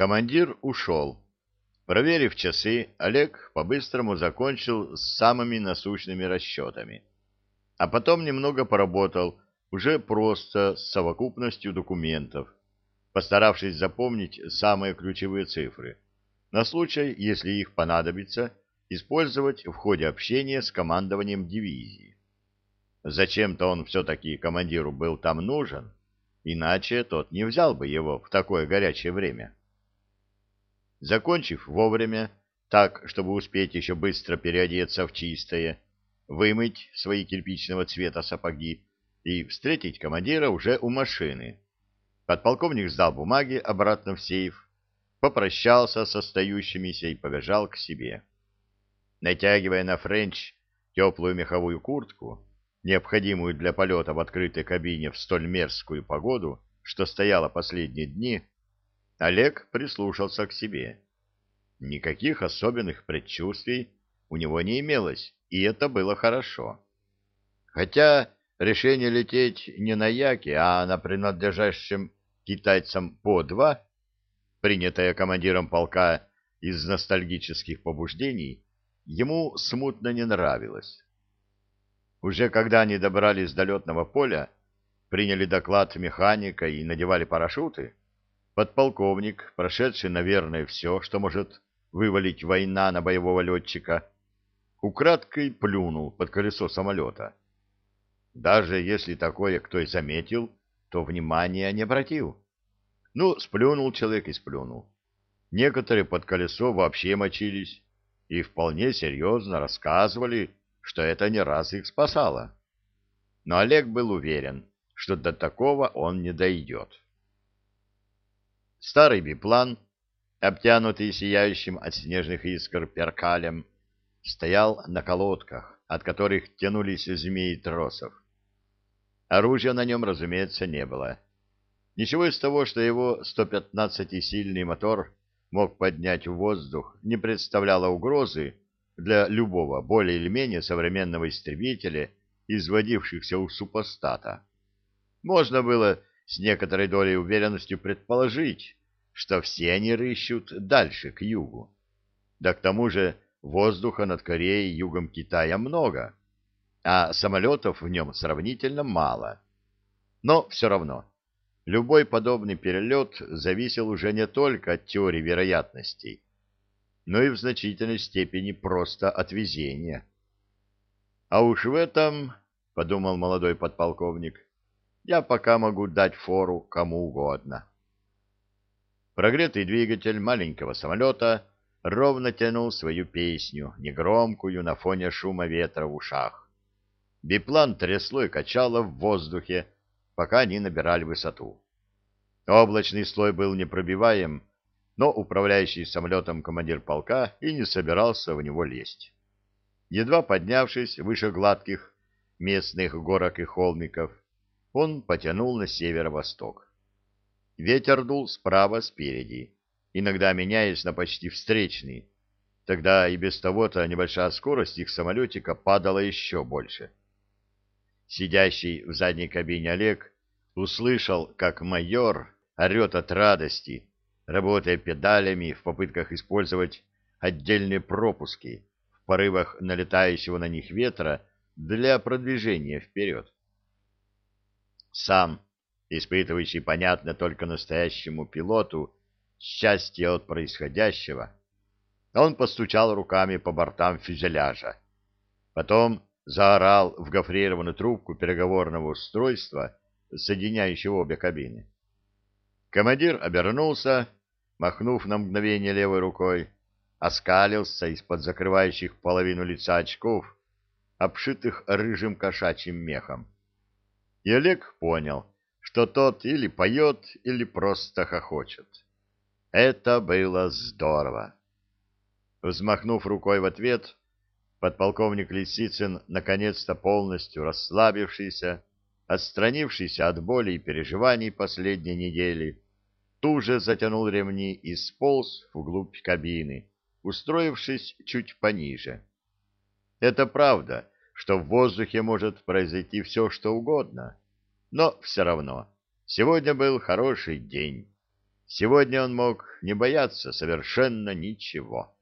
Командир ушел. Проверив часы, Олег по-быстрому закончил с самыми насущными расчетами. А потом немного поработал, уже просто с совокупностью документов, постаравшись запомнить самые ключевые цифры, на случай, если их понадобится, использовать в ходе общения с командованием дивизии. Зачем-то он все-таки командиру был там нужен, иначе тот не взял бы его в такое горячее время. Закончив вовремя, так, чтобы успеть еще быстро переодеться в чистое, вымыть свои кирпичного цвета сапоги и встретить командира уже у машины. Подполковник сдал бумаги обратно в сейф, попрощался со остающимися и побежал к себе. Натягивая на френч теплую меховую куртку, необходимую для полета в открытой кабине в столь мерзкую погоду, что стояла последние дни, Олег прислушался к себе. Никаких особенных предчувствий у него не имелось, и это было хорошо. Хотя решение лететь не на Яке, а на принадлежащем китайцам По-2, принятое командиром полка из ностальгических побуждений, ему смутно не нравилось. Уже когда они добрались до летного поля, приняли доклад механика и надевали парашюты, Подполковник, прошедший, наверное, все, что может вывалить война на боевого летчика, украдкой плюнул под колесо самолета. Даже если такое кто и заметил, то внимания не обратил. Ну, сплюнул человек и сплюнул. Некоторые под колесо вообще мочились и вполне серьезно рассказывали, что это не раз их спасало. Но Олег был уверен, что до такого он не дойдет. Старый биплан, обтянутый сияющим от снежных искр перкалем, стоял на колодках, от которых тянулись змеи тросов. Оружия на нем, разумеется, не было. Ничего из того, что его 115-сильный мотор мог поднять в воздух, не представляло угрозы для любого более или менее современного истребителя, изводившихся у супостата. Можно было с некоторой долей уверенности предположить, что все они рыщут дальше, к югу. Да к тому же воздуха над Кореей и югом Китая много, а самолетов в нем сравнительно мало. Но все равно, любой подобный перелет зависел уже не только от теории вероятностей, но и в значительной степени просто от везения. А уж в этом, — подумал молодой подполковник, — я пока могу дать фору кому угодно. Прогретый двигатель маленького самолета ровно тянул свою песню, негромкую на фоне шума ветра в ушах. Биплан трясло и качало в воздухе, пока они набирали высоту. Облачный слой был непробиваем, но управляющий самолетом командир полка и не собирался в него лезть. Едва поднявшись выше гладких местных горок и холмиков, он потянул на северо-восток. Ветер дул справа спереди, иногда меняясь на почти встречный. Тогда и без того-то небольшая скорость их самолетика падала еще больше. Сидящий в задней кабине Олег услышал, как майор орет от радости, работая педалями в попытках использовать отдельные пропуски в порывах налетающего на них ветра для продвижения вперед. Сам испытывающий, понятно, только настоящему пилоту счастье от происходящего, он постучал руками по бортам фюзеляжа. Потом заорал в гофрированную трубку переговорного устройства, соединяющего обе кабины. Командир обернулся, махнув на мгновение левой рукой, оскалился из-под закрывающих половину лица очков, обшитых рыжим кошачьим мехом. И Олег понял, что тот или поет, или просто хохочет. Это было здорово. Взмахнув рукой в ответ, подполковник Лисицын, наконец-то полностью расслабившийся, отстранившийся от боли и переживаний последней недели, туже затянул ремни и сполз вглубь кабины, устроившись чуть пониже. Это правда, что в воздухе может произойти все, что угодно — но все равно, сегодня был хороший день. Сегодня он мог не бояться совершенно ничего.